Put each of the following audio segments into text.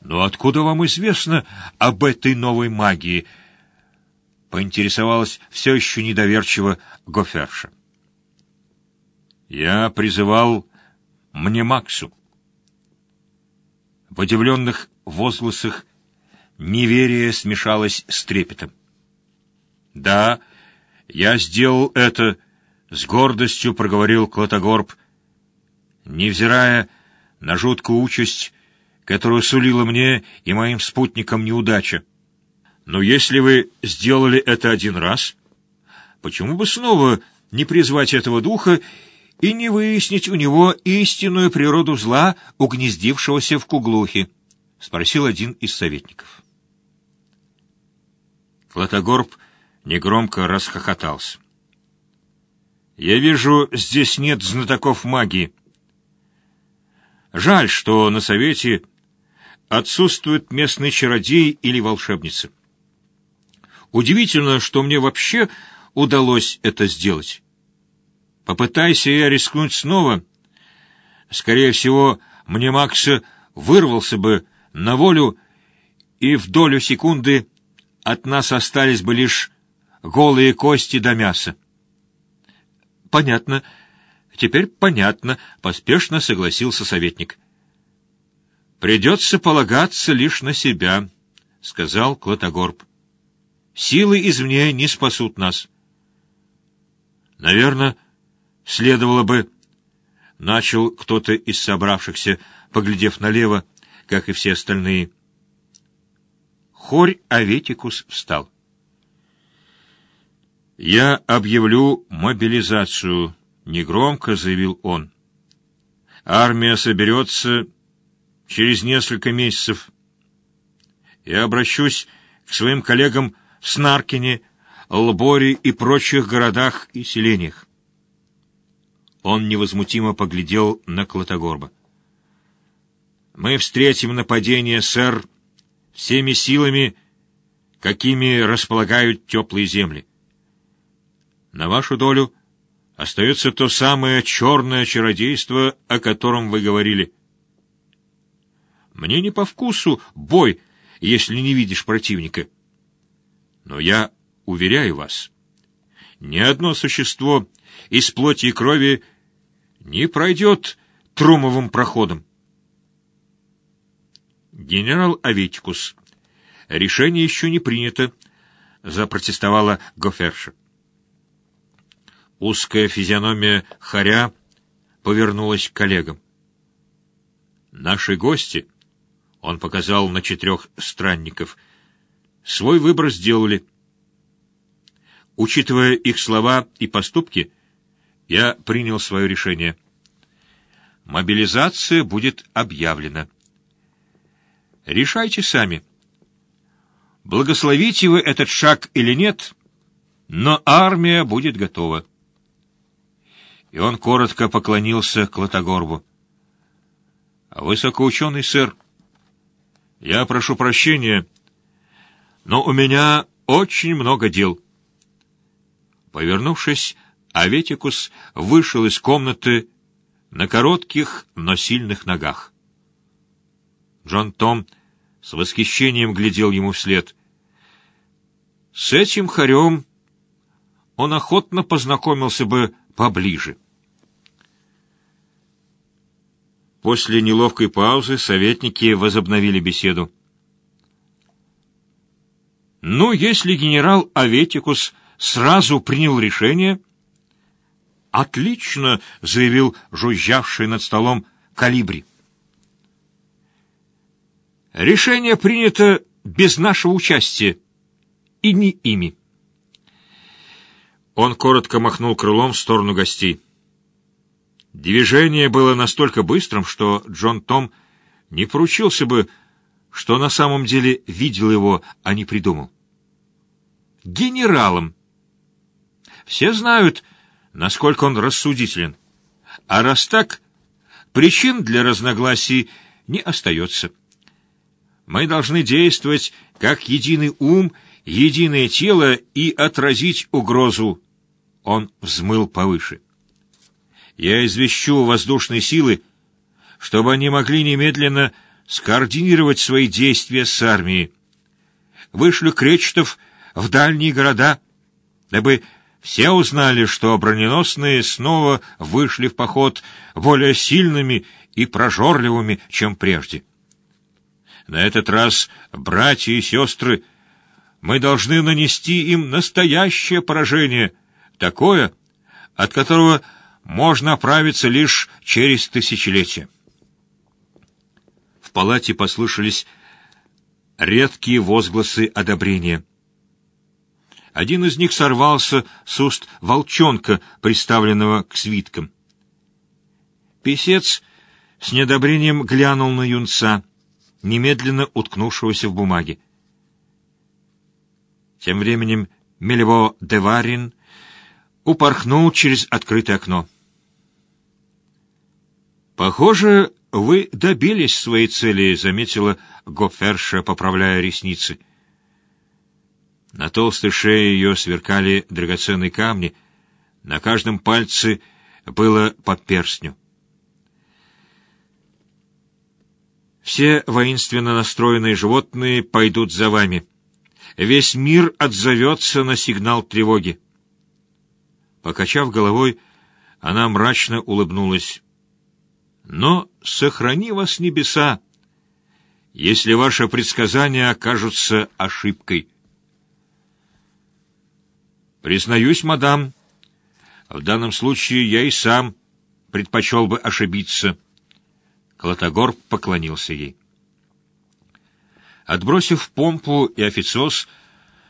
«Но откуда вам известно об этой новой магии?» — поинтересовалась все еще недоверчиво Гоферша. «Я призывал мне Максу». В удивленных возгласах неверие смешалось с трепетом. «Да, я сделал это», — с гордостью проговорил Клотогорб, невзирая на жуткую участь, которую сулила мне и моим спутникам неудача. Но если вы сделали это один раз, почему бы снова не призвать этого духа и не выяснить у него истинную природу зла, угнездившегося в куглухе? — спросил один из советников. Клотогорб негромко расхохотался. «Я вижу, здесь нет знатоков магии. Жаль, что на совете отсутствует местный чародей или волшебница. Удивительно, что мне вообще удалось это сделать. Попытайся я рискнуть снова, скорее всего, мне Макса вырвался бы на волю, и в долю секунды от нас остались бы лишь голые кости до мяса. Понятно. Теперь понятно, поспешно согласился советник. Придется полагаться лишь на себя, сказал Клотогорб. Силы извне не спасут нас. Наверное, следовало бы... Начал кто-то из собравшихся, поглядев налево, как и все остальные. Хорь Аветикус встал. «Я объявлю мобилизацию», — негромко заявил он. «Армия соберется через несколько месяцев. Я обращусь к своим коллегам в Снаркине, Лборе и прочих городах и селениях. Он невозмутимо поглядел на Клотогорба. «Мы встретим нападение, сэр, всеми силами, какими располагают теплые земли. На вашу долю остается то самое черное чародейство, о котором вы говорили. Мне не по вкусу бой, если не видишь противника. Но я уверяю вас, ни одно существо из плоти и крови не пройдет трумовым проходом. Генерал Аветикус, решение еще не принято, запротестовала Гоферша. Узкая физиономия Харя повернулась к коллегам. «Наши гости», — он показал на четырех странников, — «свой выбор сделали. Учитывая их слова и поступки, я принял свое решение. Мобилизация будет объявлена. Решайте сами. Благословите вы этот шаг или нет, но армия будет готова» и он коротко поклонился Клотогорбу. «А «Высокоученый сэр, я прошу прощения, но у меня очень много дел». Повернувшись, Аветикус вышел из комнаты на коротких, но сильных ногах. Джон Том с восхищением глядел ему вслед. С этим хорем он охотно познакомился бы поближе. После неловкой паузы советники возобновили беседу. «Ну, если генерал Аветикус сразу принял решение...» «Отлично!» — заявил жужжавший над столом Калибри. «Решение принято без нашего участия, и не ими». Он коротко махнул крылом в сторону гостей. Движение было настолько быстрым, что Джон Том не поручился бы, что на самом деле видел его, а не придумал. Генералом. Все знают, насколько он рассудителен. А раз так, причин для разногласий не остается. Мы должны действовать как единый ум, единое тело и отразить угрозу. Он взмыл повыше. Я извещу воздушные силы, чтобы они могли немедленно скоординировать свои действия с армией. Вышлю кречетов в дальние города, дабы все узнали, что броненосные снова вышли в поход более сильными и прожорливыми, чем прежде. На этот раз, братья и сестры, мы должны нанести им настоящее поражение, такое, от которого можно оправиться лишь через тысячелетия. В палате послышались редкие возгласы одобрения. Один из них сорвался с уст волчонка, приставленного к свиткам. Песец с недобрением глянул на юнца, немедленно уткнувшегося в бумаге. Тем временем Мелево Деварин упорхнул через открытое окно. «Похоже, вы добились своей цели», — заметила Гоферша, поправляя ресницы. На толстой шее ее сверкали драгоценные камни, на каждом пальце было по перстню. Все воинственно настроенные животные пойдут за вами. Весь мир отзовется на сигнал тревоги. Покачав головой, она мрачно улыбнулась. «Но сохрани вас небеса, если ваши предсказания окажутся ошибкой». «Признаюсь, мадам, в данном случае я и сам предпочел бы ошибиться». Клотогор поклонился ей. Отбросив помпу и официоз,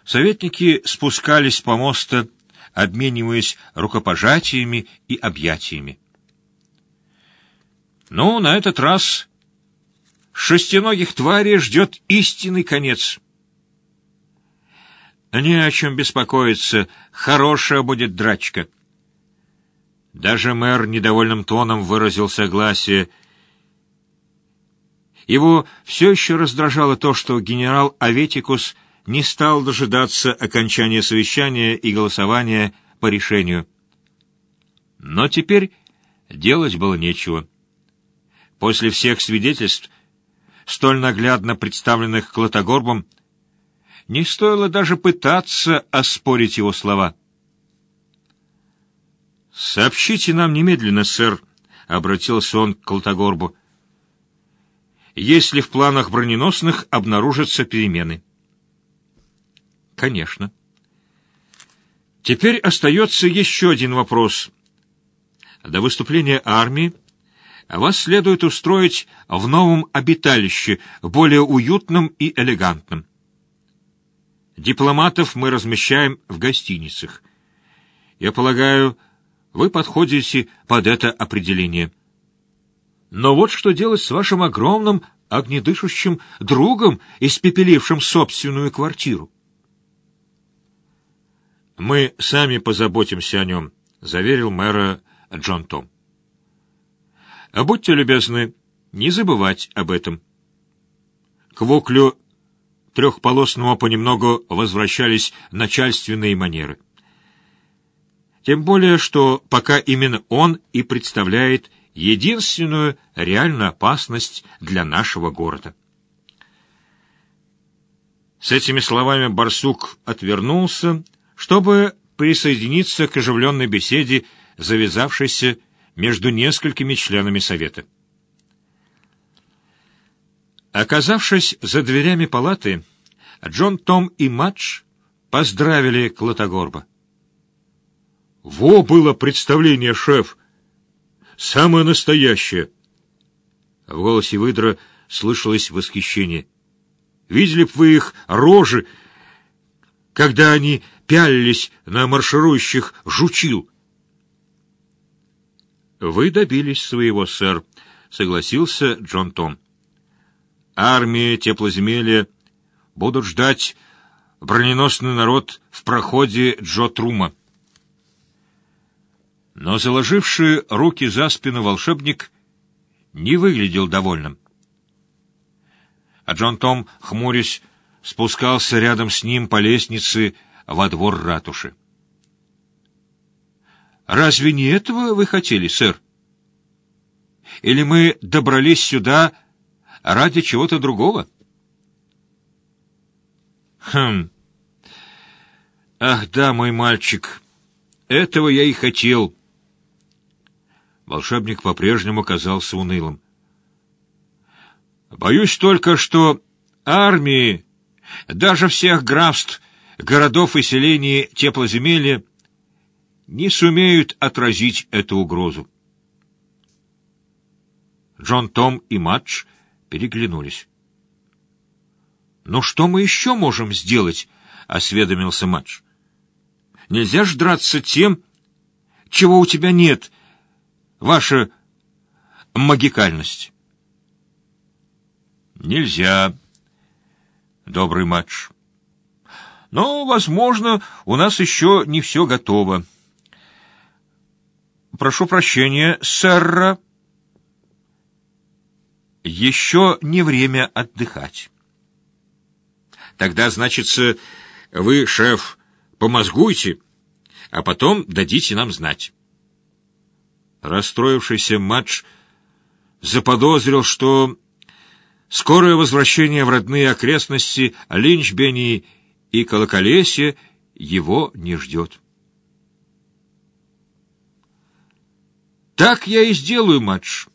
советники спускались по мосту, обмениваясь рукопожатиями и объятиями. «Ну, на этот раз шестиногих тварей ждет истинный конец». Не о чем беспокоиться, хорошая будет драчка. Даже мэр недовольным тоном выразил согласие. Его все еще раздражало то, что генерал Аветикус не стал дожидаться окончания совещания и голосования по решению. Но теперь делать было нечего. После всех свидетельств, столь наглядно представленных Клотогорбом, не стоило даже пытаться оспорить его слова. «Сообщите нам немедленно, сэр», — обратился он к Колтогорбу, «если в планах броненосных обнаружатся перемены». «Конечно». Теперь остается еще один вопрос. До выступления армии вас следует устроить в новом обиталище, более уютном и элегантном. Дипломатов мы размещаем в гостиницах. Я полагаю, вы подходите под это определение. Но вот что делать с вашим огромным огнедышащим другом, испепелившим собственную квартиру? «Мы сами позаботимся о нем», — заверил мэра Джон Том. «А будьте любезны, не забывать об этом». К воклю трехполосного понемногу возвращались начальственные манеры. Тем более, что пока именно он и представляет единственную реальную опасность для нашего города. С этими словами барсук отвернулся, чтобы присоединиться к оживленной беседе, завязавшейся между несколькими членами Совета. Оказавшись за дверями палаты, Джон Том и Мадж поздравили Клотогорба. «Во было представление, шеф! Самое настоящее!» В голосе выдра слышалось восхищение. «Видели б вы их рожи, когда они пялились на марширующих жучил?» «Вы добились своего, сэр», — согласился Джон Том армия теплоземелья будут ждать броненосный народ в проходе Джо Трума. Но заложивший руки за спину волшебник не выглядел довольным. А Джон Том, хмурясь, спускался рядом с ним по лестнице во двор ратуши. «Разве не этого вы хотели, сэр? Или мы добрались сюда...» ради чего-то другого. Хм. Ах да, мой мальчик, этого я и хотел. Волшебник по-прежнему казался унылым. Боюсь только, что армии, даже всех графств, городов и селений теплоземелья не сумеют отразить эту угрозу. Джон Том и Мадж переглянулись. «Ну что мы еще можем сделать?» — осведомился Мадж. «Нельзя ж драться тем, чего у тебя нет, ваша магикальность». «Нельзя, добрый Мадж. Но, возможно, у нас еще не все готово. Прошу прощения, сэр. Еще не время отдыхать. Тогда, значится, вы, шеф, помозгуйте, а потом дадите нам знать. Расстроившийся матч заподозрил, что скорое возвращение в родные окрестности Линчбени и Колоколесье его не ждет. Так я и сделаю, матч.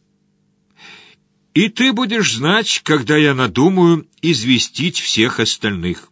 И ты будешь знать, когда я надумаю известить всех остальных.